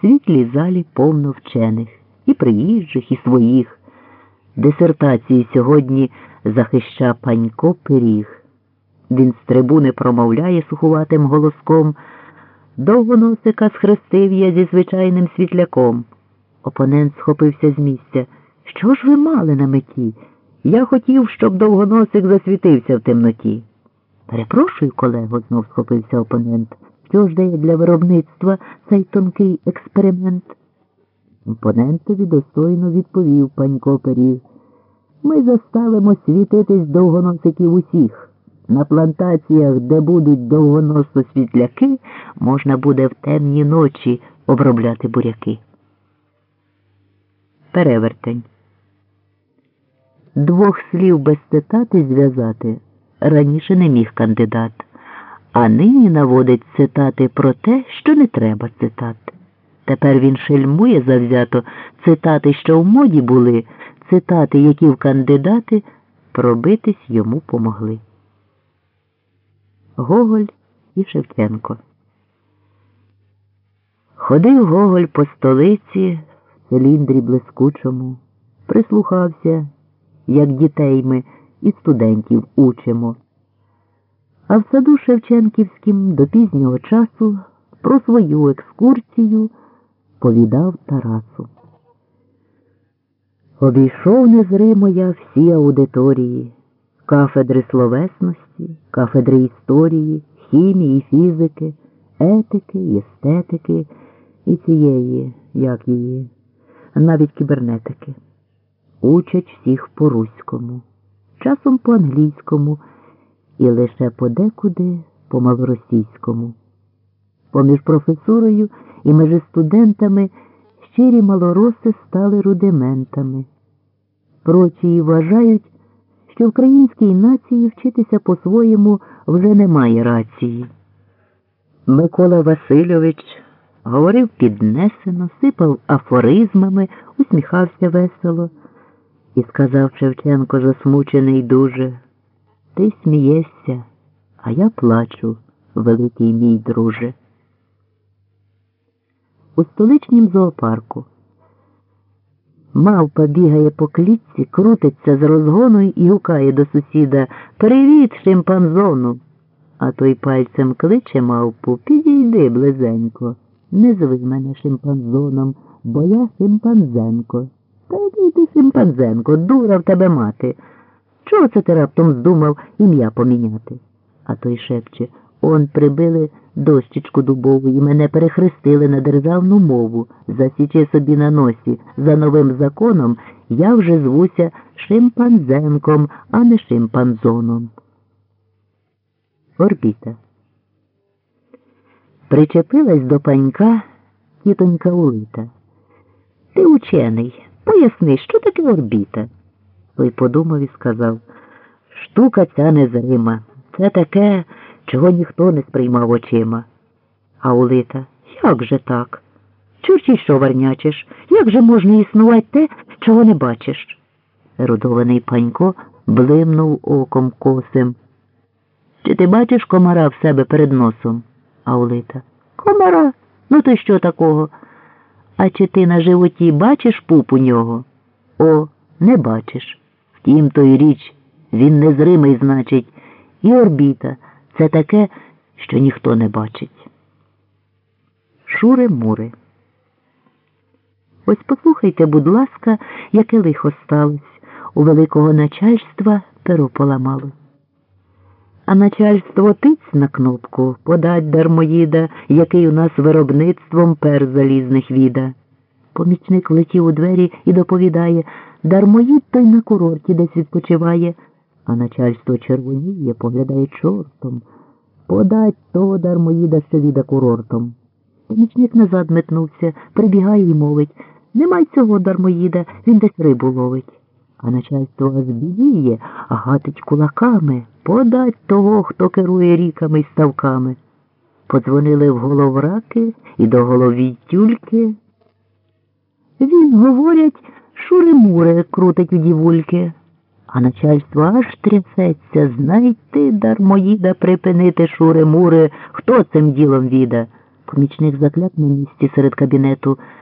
світлій залі повно вчених, і приїжджих, і своїх. Дисертації сьогодні захища панько пиріг. Він з трибуни промовляє сухуватим голоском. Довгоносика схрестив я зі звичайним світляком. Опонент схопився з місця. Що ж ви мали на меті? Я хотів, щоб довгоносик засвітився в темноті. Перепрошую, колего, знов схопився опонент. Що ж дає для виробництва цей тонкий експеримент? Опонентові достойно відповів панько Пиріг. Ми заставимо світитись довгоносиків усіх. На плантаціях, де будуть довгоносо світляки, можна буде в темні ночі обробляти буряки. Перевертень. Двох слів без цитати зв'язати раніше не міг кандидат, а нині наводить цитати про те, що не треба цитат. Тепер він шельмує завзято цитати, що в моді були, цитати, які в кандидати пробитись йому помогли. Гоголь і Шевченко. Ходив Гоголь по столиці в циліндрі блискучому, прислухався, як дітей ми і студентів учимо. А в саду Шевченківським до пізнього часу про свою екскурсію повідав Тарасу. Обійшов незримо я всі аудиторії, кафедри словесності, кафедри історії, хімії, фізики, етики, естетики і цієї, як її, навіть кібернетики. Учать всіх по руському, часом по англійському і лише подекуди по малоросійському. Поміж професурою і між студентами щирі малороси стали рудиментами. Прочі вважають, що українській нації вчитися по-своєму вже немає рації. Микола Васильович говорив піднесено, сипав афоризмами, усміхався весело і сказав Шевченко, засмучений дуже, ти смієшся, а я плачу, великий мій друже. У столичнім зоопарку. Мавпа бігає по клітці, крутиться з розгону і гукає до сусіда Привіт, шимпанзону. А той пальцем кличе мавпу Підійди близенько. Не зви мене шимпанзоном, бо я шимпанзенко. Та ти шимпанзенко, дура в тебе мати. Чого це ти раптом здумав ім'я поміняти? А той шепче Он прибили дощечку дубову і мене перехрестили на державну мову. Засіче собі на носі. За новим законом я вже звуся шимпанзенком, а не шимпанзоном. Орбіта. Причепилась до панька тітонька Улита. Ти учений. Поясни, що таке орбіта? Той подумав і сказав Штука ця незрима. Це таке чого ніхто не сприймав очима. А Улита, як же так? Чурчі що варнячиш? Як же можна існувати те, чого не бачиш? Ерудований панько блимнув оком косим. Чи ти бачиш комара в себе перед носом? А Улита. Комара? Ну то що такого? А чи ти на животі бачиш пуп у нього? О, не бачиш. Втім, то річ, він незримий, значить, і орбіта. Це таке, що ніхто не бачить. Шури мури. Ось послухайте, будь ласка, яке лихо сталося. У великого начальства перо поламало. А начальство тиць на кнопку подать дармоїда, який у нас виробництвом пер залізних віда. Помічник влетів у двері і доповідає дармоїд той на курорті десь відпочиває а начальство червоніє, поглядає чортом. Подать того дармоїда, що віда курортом. Помічник назад метнувся, прибігає і мовить Немай цього дармоїда, він десь рибу ловить. А начальство аж бідіє, а гатить кулаками. Подать того, хто керує ріками й ставками. Подзвонили в головраки і до голові тюльки. Він, говорять, шури-мури крутить у дівульки. А начальство аж трясеться, знайти дармоїда припинити шури-мури, хто цим ділом віда. Помічник закляк на місці серед кабінету.